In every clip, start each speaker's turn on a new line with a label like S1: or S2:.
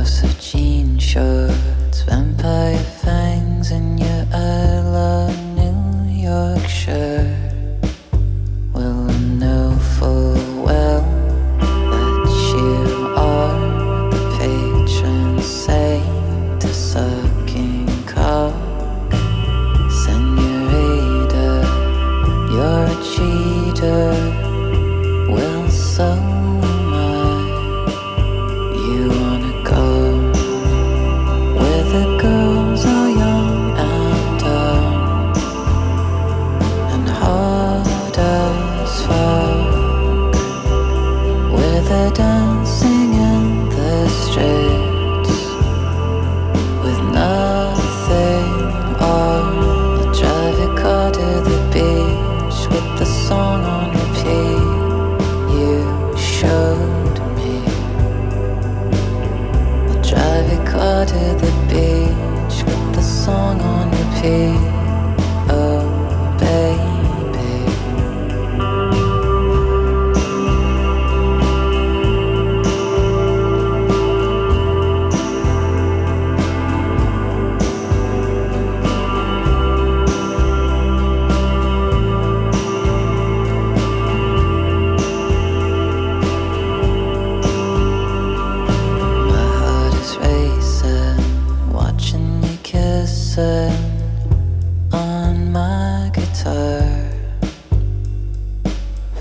S1: of jean shorts, vampire fangs in your I love New York shirt. they're dancing in the streets with nothing on. I drive your car to the beach with the song on repeat. You showed me. I drive your car to the beach. on my guitar,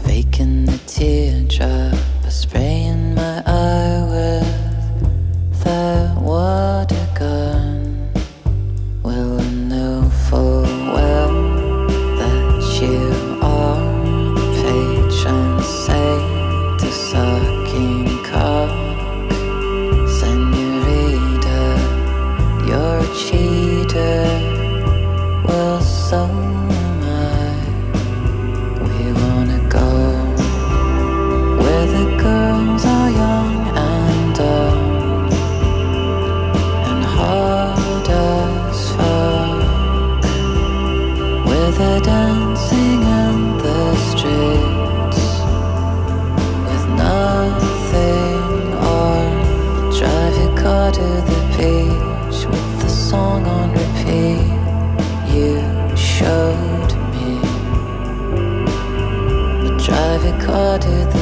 S1: faking the teardrop. Drive